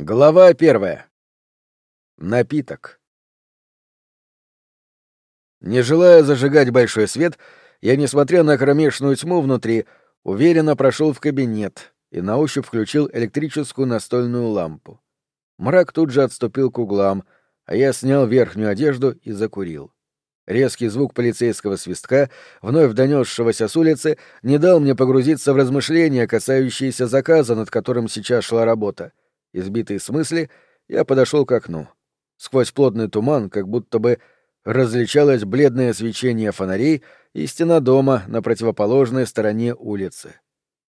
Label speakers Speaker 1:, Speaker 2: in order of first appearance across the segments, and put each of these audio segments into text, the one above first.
Speaker 1: Глава первая. Напиток. Не желая зажигать большой свет, я, несмотря на кромешную тьму внутри, уверенно прошел в кабинет и на ощупь включил электрическую настольную лампу. Мрак тут же отступил к углам, а я снял верхнюю одежду и закурил. Резкий звук полицейского свистка, вновь донесшегося с улицы, не дал мне погрузиться в размышления, касающиеся заказа, над которым сейчас шла работа — Избитый с мысли, я подошел к окну. Сквозь плотный туман, как будто бы различалось бледное свечение фонарей и стена дома на противоположной стороне улицы.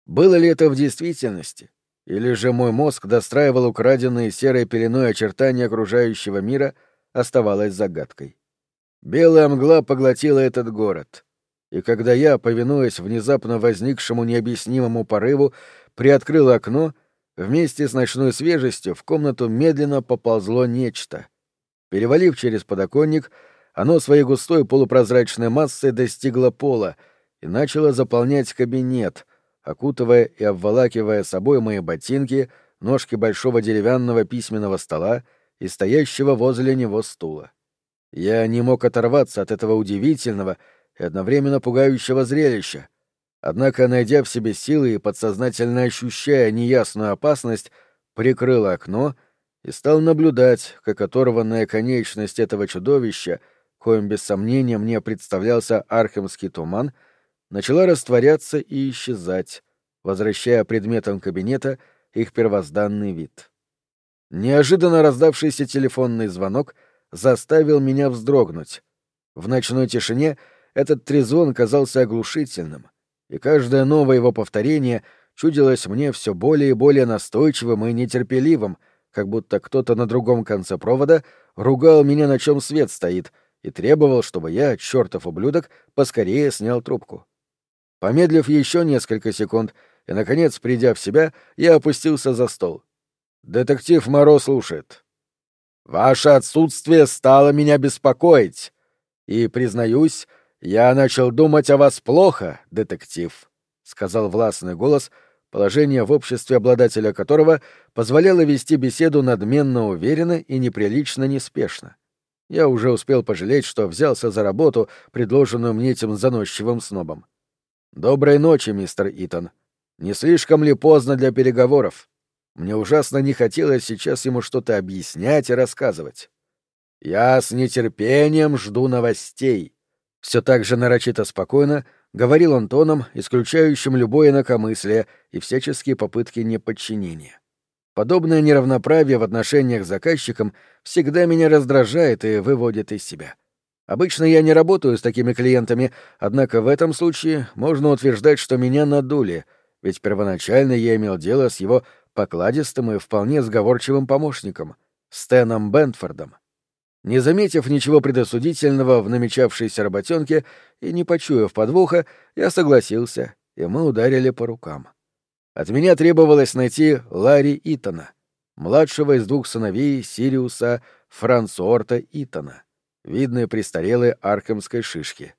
Speaker 1: Было ли это в действительности? Или же мой мозг достраивал украденные серой пеленой очертания окружающего мира, оставалось загадкой. Белая мгла поглотила этот город. И когда я, повинуясь внезапно возникшему необъяснимому порыву, приоткрыл окно — Вместе с ночной свежестью в комнату медленно поползло нечто. Перевалив через подоконник, оно своей густой полупрозрачной массой достигло пола и начало заполнять кабинет, окутывая и обволакивая собой мои ботинки, ножки большого деревянного письменного стола и стоящего возле него стула. Я не мог оторваться от этого удивительного и одновременно пугающего зрелища, Однако, найдя в себе силы и подсознательно ощущая неясную опасность, прикрыл окно и стал наблюдать, как оторванная конечность этого чудовища, коим без сомнения мне представлялся архемский туман, начала растворяться и исчезать, возвращая предметам кабинета их первозданный вид. Неожиданно раздавшийся телефонный звонок заставил меня вздрогнуть. В ночной тишине этот трезвон казался оглушительным — и каждое новое его повторение чудилось мне все более и более настойчивым и нетерпеливым, как будто кто-то на другом конце провода ругал меня, на чем свет стоит, и требовал, чтобы я, чертов ублюдок, поскорее снял трубку. Помедлив еще несколько секунд и, наконец, придя в себя, я опустился за стол. Детектив Моро слушает. «Ваше отсутствие стало меня беспокоить, и, признаюсь, «Я начал думать о вас плохо, детектив», — сказал властный голос, положение в обществе обладателя которого позволяло вести беседу надменно уверенно и неприлично неспешно. Я уже успел пожалеть, что взялся за работу, предложенную мне этим заносчивым снобом. «Доброй ночи, мистер Итон. Не слишком ли поздно для переговоров? Мне ужасно не хотелось сейчас ему что-то объяснять и рассказывать. Я с нетерпением жду новостей», все так же нарочито спокойно говорил он тоном, исключающим любое инакомыслие и всяческие попытки неподчинения. Подобное неравноправие в отношениях с заказчиком всегда меня раздражает и выводит из себя. Обычно я не работаю с такими клиентами, однако в этом случае можно утверждать, что меня надули, ведь первоначально я имел дело с его покладистым и вполне сговорчивым помощником, Стэном Бентфордом. Не заметив ничего предосудительного в намечавшейся работенке и не почуяв подвоха, я согласился, и мы ударили по рукам. От меня требовалось найти Ларри Итона, младшего из двух сыновей Сириуса Франсуорта Итона, видной престарелой аркемской шишки.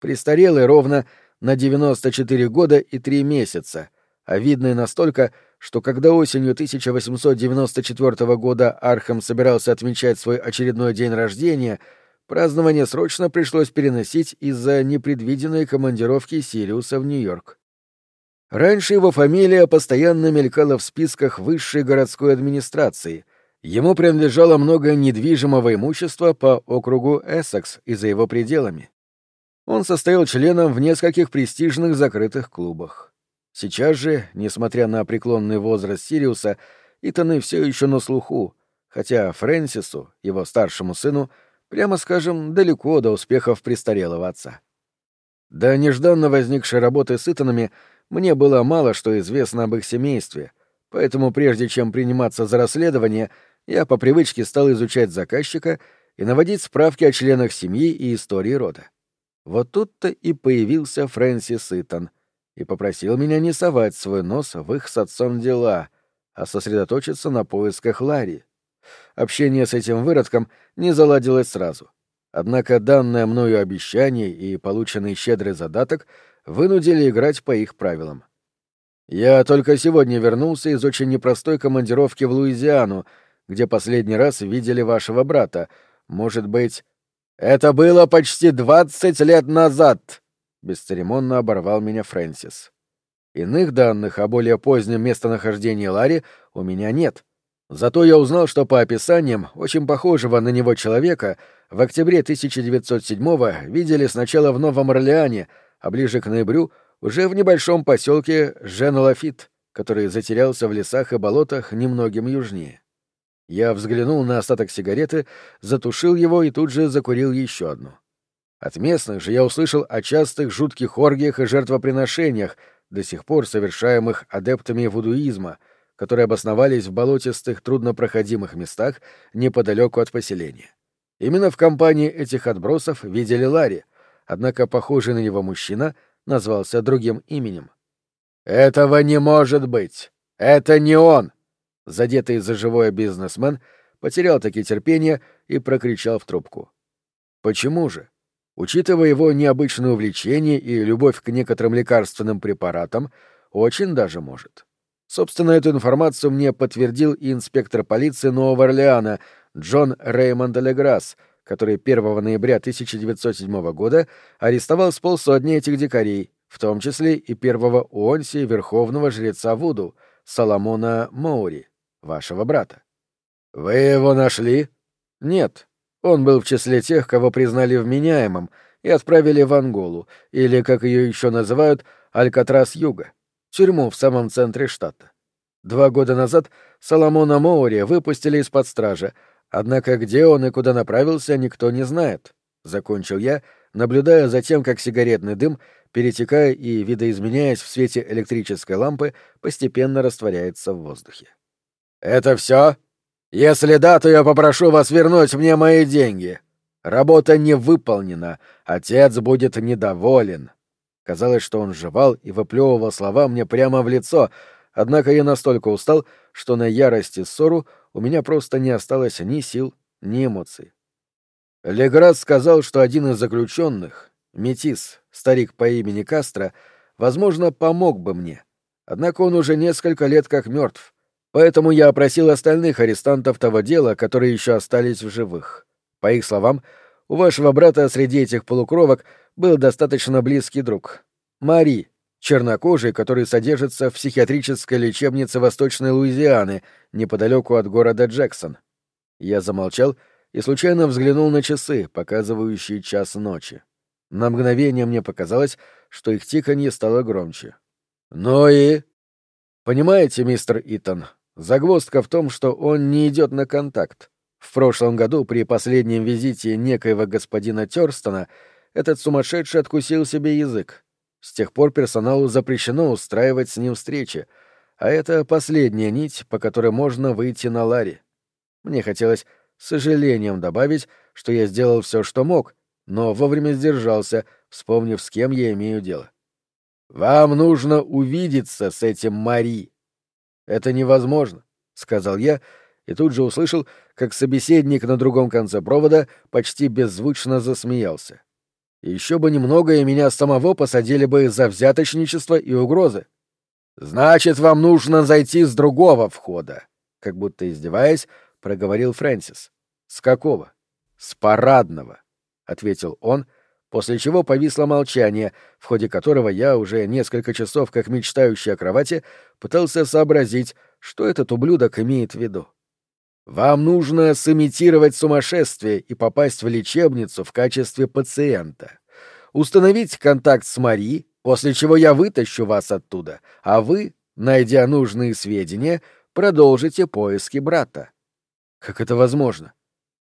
Speaker 1: Престарелый ровно на 94 года и 3 месяца, а видный настолько, что когда осенью 1894 года Архам собирался отмечать свой очередной день рождения, празднование срочно пришлось переносить из-за непредвиденной командировки Сириуса в Нью-Йорк. Раньше его фамилия постоянно мелькала в списках высшей городской администрации. Ему принадлежало много недвижимого имущества по округу Эссекс и за его пределами. Он состоял членом в нескольких престижных закрытых клубах. Сейчас же, несмотря на преклонный возраст Сириуса, Итаны все еще на слуху, хотя Фрэнсису, его старшему сыну, прямо скажем, далеко до успехов престарелого отца. До нежданно возникшей работы с Итанами мне было мало что известно об их семействе, поэтому прежде чем приниматься за расследование, я по привычке стал изучать заказчика и наводить справки о членах семьи и истории рода. Вот тут-то и появился Фрэнсис Итан — и попросил меня не совать свой нос в их с отцом дела, а сосредоточиться на поисках Ларри. Общение с этим выродком не заладилось сразу. Однако данное мною обещание и полученный щедрый задаток вынудили играть по их правилам. Я только сегодня вернулся из очень непростой командировки в Луизиану, где последний раз видели вашего брата. Может быть... Это было почти двадцать лет назад, бесцеремонно оборвал меня Фрэнсис. Иных данных о более позднем местонахождении Ларри у меня нет. Зато я узнал, что по описаниям очень похожего на него человека в октябре 1907-го видели сначала в Новом Орлеане, а ближе к ноябрю уже в небольшом поселке Жен-Лафит, который затерялся в лесах и болотах немногим южнее. Я взглянул на остаток сигареты, затушил его и тут же закурил еще одну. От местных же я услышал о частых жутких оргиях и жертвоприношениях, до сих пор совершаемых адептами вудуизма — которые обосновались в болотистых, труднопроходимых местах неподалеку от поселения. Именно в компании этих отбросов видели Ларри, однако похожий на него мужчина назвался другим именем. «Этого не может быть! Это не он!» Задетый за живое бизнесмен потерял таки терпение и прокричал в трубку. «Почему же?» Учитывая его необычное увлечение и любовь к некоторым лекарственным препаратам, очень даже может. Собственно, эту информацию мне подтвердил и инспектор полиции Нового Орлеана Джон Реймонд Леграсс, который 1 ноября 1907 года арестовал с полсотни этих дикарей, в том числе и первого Уонси верховного жреца Вуду, Соломона Моури, вашего брата. «Вы его нашли?» «Нет. Он был в числе тех, кого признали вменяемым и отправили в Анголу, или, как ее еще называют, Алькатрас-Юга тюрьму в самом центре штата. Два года назад Соломона Моури выпустили из-под стражи, однако где он и куда направился, никто не знает. Закончил я, наблюдая за тем, как сигаретный дым, перетекая и видоизменяясь в свете электрической лампы, постепенно растворяется в воздухе. «Это все? Если да, то я попрошу вас вернуть мне мои деньги. Работа не выполнена, отец будет недоволен». Казалось, что он жевал и выплевывал слова мне прямо в лицо, однако я настолько устал, что на ярость и ссору у меня просто не осталось ни сил, ни эмоций. Леград сказал, что один из заключенных, Метис, старик по имени Кастро, возможно, помог бы мне. Однако он уже несколько лет как мертв, поэтому я опросил остальных арестантов того дела, которые еще остались в живых. По их словам, у вашего брата среди этих полукровок — был достаточно близкий друг. Мари, чернокожий, который содержится в психиатрической лечебнице Восточной Луизианы, неподалеку от города Джексон. Я замолчал и случайно взглянул на часы, показывающие час ночи. На мгновение мне показалось, что их тиканье стало громче. «Ну и...» «Понимаете, мистер Итон, загвоздка в том, что он не идет на контакт. В прошлом году при последнем визите некоего господина Тёрстона этот сумасшедший откусил себе язык. С тех пор персоналу запрещено устраивать с ним встречи, а это последняя нить, по которой можно выйти на Ларри. Мне хотелось с сожалением добавить, что я сделал все, что мог, но вовремя сдержался, вспомнив, с кем я имею дело. «Вам нужно увидеться с этим Мари». «Это невозможно», — сказал я, и тут же услышал, как собеседник на другом конце провода почти беззвучно засмеялся. Еще бы немного, и меня самого посадили бы за взяточничество и угрозы. Значит, вам нужно зайти с другого входа, как будто издеваясь, проговорил Фрэнсис. С какого? С парадного, ответил он, после чего повисло молчание, в ходе которого я уже несколько часов, как мечтающий о кровати, пытался сообразить, что этот ублюдок имеет в виду. Вам нужно сымитировать сумасшествие и попасть в лечебницу в качестве пациента. Установить контакт с Мари, после чего я вытащу вас оттуда, а вы, найдя нужные сведения, продолжите поиски брата. Как это возможно?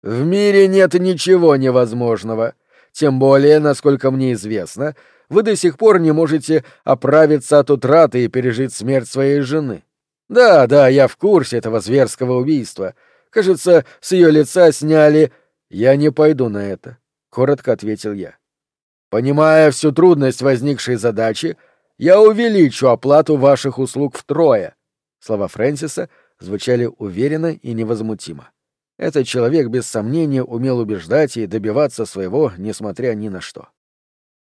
Speaker 1: В мире нет ничего невозможного. Тем более, насколько мне известно, вы до сих пор не можете оправиться от утраты и пережить смерть своей жены. Да, да, я в курсе этого зверского убийства. Кажется, с ее лица сняли... Я не пойду на это, — коротко ответил я. Понимая всю трудность возникшей задачи, я увеличу оплату ваших услуг втрое. Слова Фрэнсиса звучали уверенно и невозмутимо. Этот человек без сомнения умел убеждать и добиваться своего, несмотря ни на что.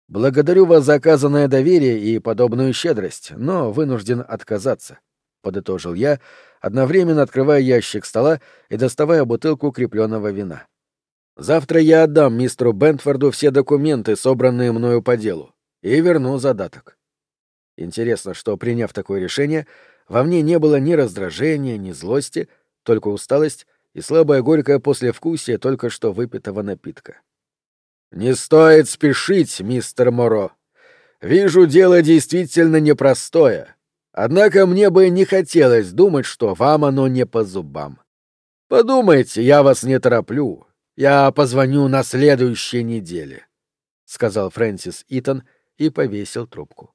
Speaker 1: Благодарю вас за оказанное доверие и подобную щедрость, но вынужден отказаться, подытожил я, одновременно открывая ящик стола и доставая бутылку крепленного вина. Завтра я отдам мистеру Бентфорду все документы, собранные мною по делу, и верну задаток. Интересно, что, приняв такое решение, во мне не было ни раздражения, ни злости, только усталость и слабое горькое послевкусие только что выпитого напитка. «Не стоит спешить, мистер Моро. Вижу, дело действительно непростое. Однако мне бы не хотелось думать, что вам оно не по зубам. Подумайте, я вас не тороплю. Я позвоню на следующей неделе», — сказал Фрэнсис Итон и повесил трубку.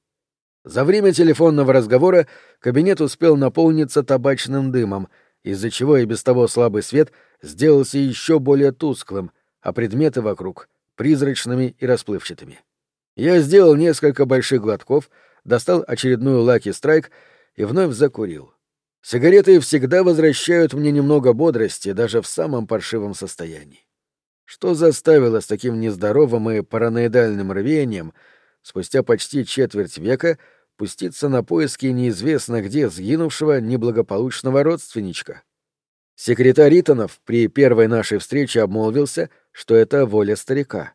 Speaker 1: За время телефонного разговора кабинет успел наполниться табачным дымом, из-за чего и без того слабый свет сделался еще более тусклым, а предметы вокруг — призрачными и расплывчатыми. Я сделал несколько больших глотков, достал очередную лаки страйк и вновь закурил. Сигареты всегда возвращают мне немного бодрости даже в самом паршивом состоянии. Что заставило с таким нездоровым и параноидальным рвением спустя почти четверть века пуститься на поиски неизвестно где сгинувшего неблагополучного родственничка? Секретарь Итанов при первой нашей встрече обмолвился, что это воля старика.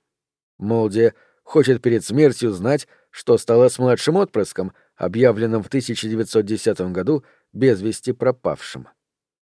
Speaker 1: Молди хочет перед смертью знать, что стало с младшим отпрыском, объявленным в 1910 году без вести пропавшим.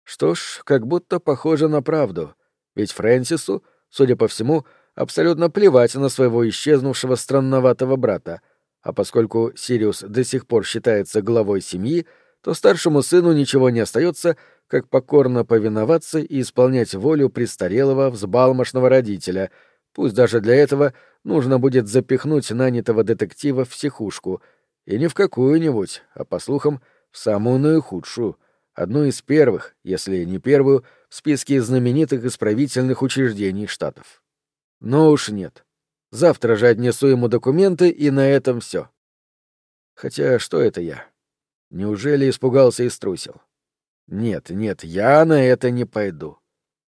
Speaker 1: Что ж, как будто похоже на правду, ведь Фрэнсису — судя по всему, абсолютно плевать на своего исчезнувшего странноватого брата, а поскольку Сириус до сих пор считается главой семьи, то старшему сыну ничего не остается, как покорно повиноваться и исполнять волю престарелого взбалмошного родителя, пусть даже для этого нужно будет запихнуть нанятого детектива в психушку, и не в какую-нибудь, а, по слухам, в самую наихудшую, одну из первых, если не первую, в списке знаменитых исправительных учреждений штатов. Но уж нет. Завтра же отнесу ему документы, и на этом все. Хотя что это я? Неужели испугался и струсил? Нет, нет, я на это не пойду.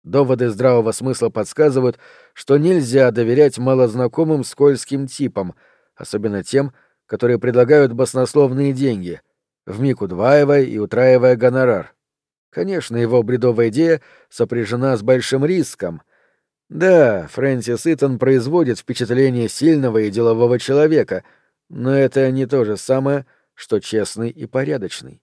Speaker 1: Доводы здравого смысла подсказывают, что нельзя доверять малознакомым скользким типам, особенно тем, которые предлагают баснословные деньги, вмиг удваивая и утраивая гонорар. Конечно, его бредовая идея сопряжена с большим риском. Да, Фрэнсис Итон производит впечатление сильного и делового человека, но это не то же самое, что честный и порядочный.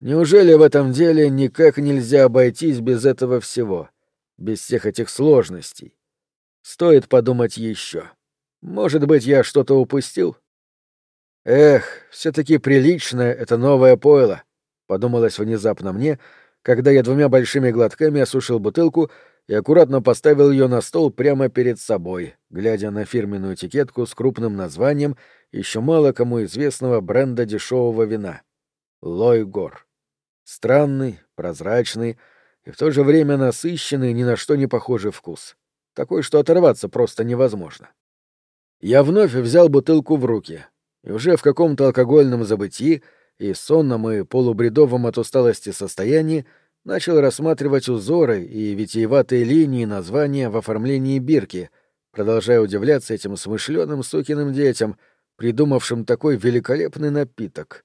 Speaker 1: Неужели в этом деле никак нельзя обойтись без этого всего, без всех этих сложностей? Стоит подумать еще. Может быть, я что-то упустил? Эх, все-таки приличное это новое пойло, подумалось внезапно мне, — когда я двумя большими глотками осушил бутылку и аккуратно поставил ее на стол прямо перед собой, глядя на фирменную этикетку с крупным названием еще мало кому известного бренда дешевого вина — Лойгор. Странный, прозрачный и в то же время насыщенный, ни на что не похожий вкус. Такой, что оторваться просто невозможно. Я вновь взял бутылку в руки, и уже в каком-то алкогольном забытии — и сонном и полубредовом от усталости состоянии начал рассматривать узоры и витиеватые линии названия в оформлении бирки, продолжая удивляться этим смышленым сукиным детям, придумавшим такой великолепный напиток.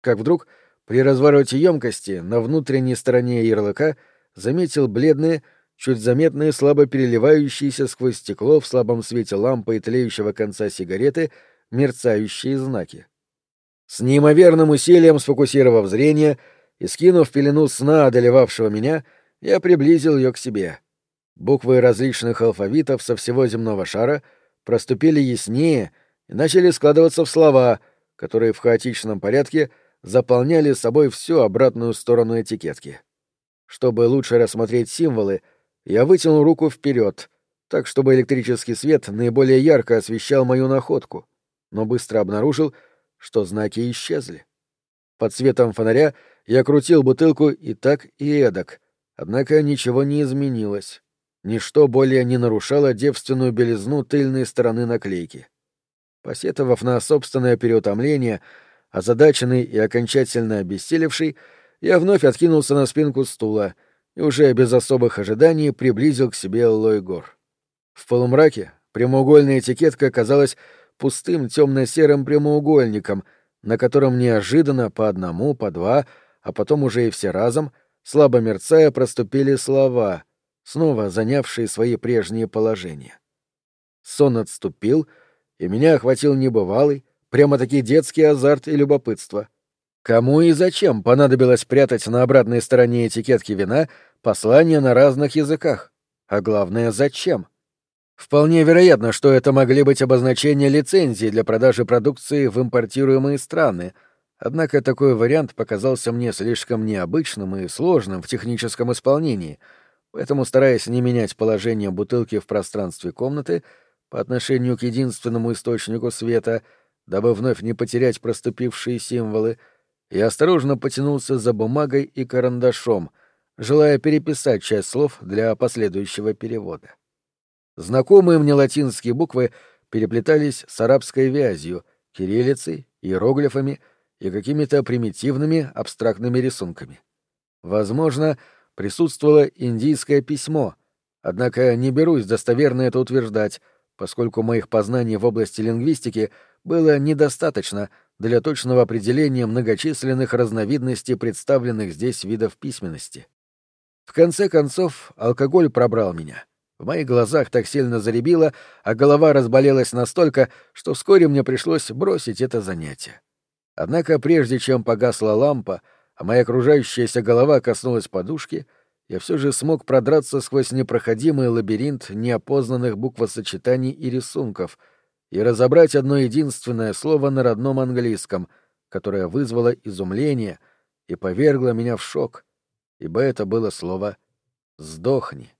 Speaker 1: Как вдруг при развороте емкости на внутренней стороне ярлыка заметил бледные, чуть заметные, слабо переливающиеся сквозь стекло в слабом свете лампы и тлеющего конца сигареты мерцающие знаки. С неимоверным усилием сфокусировав зрение и скинув пелену сна, одолевавшего меня, я приблизил ее к себе. Буквы различных алфавитов со всего земного шара проступили яснее и начали складываться в слова, которые в хаотичном порядке заполняли собой всю обратную сторону этикетки. Чтобы лучше рассмотреть символы, я вытянул руку вперед, так чтобы электрический свет наиболее ярко освещал мою находку, но быстро обнаружил, что знаки исчезли. Под светом фонаря я крутил бутылку и так, и эдак, однако ничего не изменилось. Ничто более не нарушало девственную белизну тыльной стороны наклейки. Посетовав на собственное переутомление, озадаченный и окончательно обессилевший, я вновь откинулся на спинку стула и уже без особых ожиданий приблизил к себе Лойгор. В полумраке прямоугольная этикетка казалась пустым темно-серым прямоугольником, на котором неожиданно по одному, по два, а потом уже и все разом, слабо мерцая, проступили слова, снова занявшие свои прежние положения. Сон отступил, и меня охватил небывалый, прямо-таки детский азарт и любопытство. Кому и зачем понадобилось прятать на обратной стороне этикетки вина послания на разных языках? А главное, зачем? Вполне вероятно, что это могли быть обозначения лицензии для продажи продукции в импортируемые страны, однако такой вариант показался мне слишком необычным и сложным в техническом исполнении, поэтому, стараясь не менять положение бутылки в пространстве комнаты по отношению к единственному источнику света, дабы вновь не потерять проступившие символы, — я осторожно потянулся за бумагой и карандашом, желая переписать часть слов для последующего перевода. Знакомые мне латинские буквы переплетались с арабской вязью, кириллицей, иероглифами и какими-то примитивными абстрактными рисунками. Возможно, присутствовало индийское письмо, однако не берусь достоверно это утверждать, поскольку моих познаний в области лингвистики было недостаточно — для точного определения многочисленных разновидностей представленных здесь видов письменности. В конце концов, алкоголь пробрал меня. В моих глазах так сильно заребило, а голова разболелась настолько, что вскоре мне пришлось бросить это занятие. Однако прежде чем погасла лампа, а моя окружающаяся голова коснулась подушки, я все же смог продраться сквозь непроходимый лабиринт неопознанных буквосочетаний и рисунков — и разобрать одно единственное слово на родном английском, которое вызвало изумление и повергло меня в шок, ибо это было слово «сдохни».